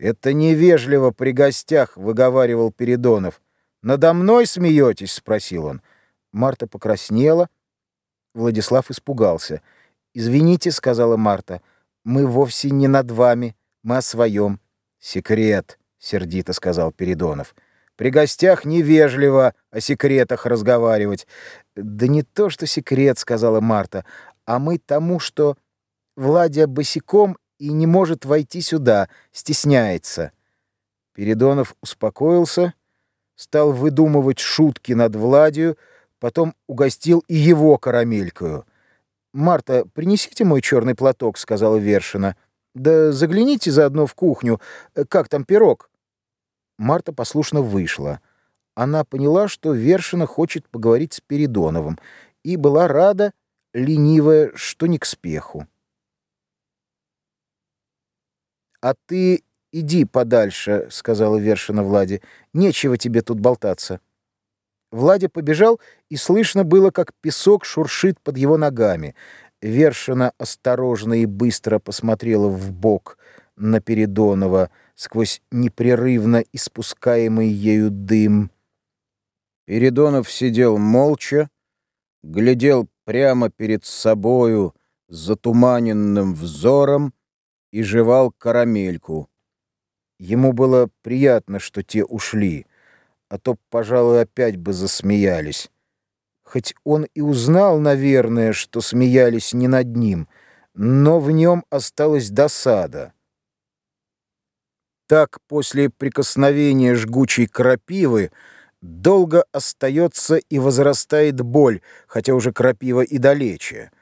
«Это невежливо при гостях», — выговаривал Передонов. «Надо мной смеетесь?» — спросил он. Марта покраснела. Владислав испугался. «Извините», — сказала Марта, — «мы вовсе не над вами, мы о своем». «Секрет», — сердито сказал Передонов. «При гостях невежливо о секретах разговаривать». «Да не то, что секрет», — сказала Марта, — «а мы тому, что Владя босиком и не может войти сюда, стесняется». Передонов успокоился, стал выдумывать шутки над Владью, потом угостил и его карамелькою. «Марта, принесите мой черный платок», — сказала Вершина. «Да загляните заодно в кухню. Как там пирог?» Марта послушно вышла. Она поняла, что Вершина хочет поговорить с Передоновым, и была рада, ленивая, что не к спеху. «А ты иди подальше», — сказала Вершина Владе. «Нечего тебе тут болтаться». Владя побежал, и слышно было, как песок шуршит под его ногами. Вершина осторожно и быстро посмотрела в бок на Передонова сквозь непрерывно испускаемый ею дым. Передонов сидел молча, глядел прямо перед собою затуманенным взором и жевал карамельку. Ему было приятно, что те ушли а то, пожалуй, опять бы засмеялись. Хоть он и узнал, наверное, что смеялись не над ним, но в нем осталась досада. Так после прикосновения жгучей крапивы долго остается и возрастает боль, хотя уже крапива и далече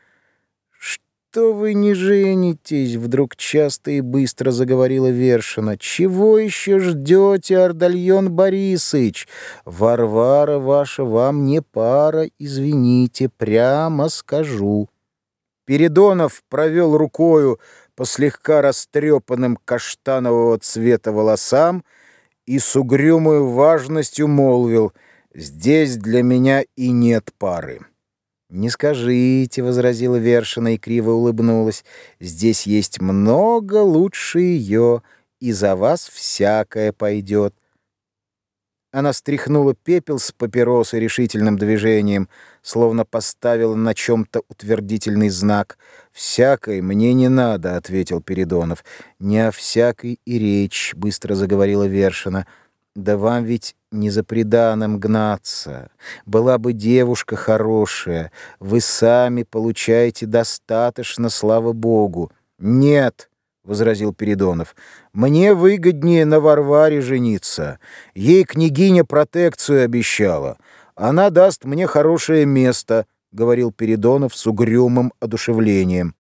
что вы не женитесь?» — вдруг часто и быстро заговорила Вершина. «Чего еще ждете, Ардальон Борисыч? Варвара ваша вам не пара, извините, прямо скажу». Передонов провел рукою по слегка растрепанным каштанового цвета волосам и с угрюмой важностью молвил «Здесь для меня и нет пары». «Не скажите», — возразила Вершина и криво улыбнулась, «здесь есть много лучше ее, и за вас всякое пойдет». Она стряхнула пепел с папиросы решительным движением, словно поставила на чем-то утвердительный знак. «Всякой мне не надо», — ответил Передонов. «Не о всякой и речь», — быстро заговорила Вершина. Да вам ведь не за преданным гнаться. Была бы девушка хорошая, вы сами получаете достаточно, слава богу. Нет, — возразил Передонов, — мне выгоднее на Варваре жениться. Ей княгиня протекцию обещала. Она даст мне хорошее место, — говорил Передонов с угрюмым одушевлением.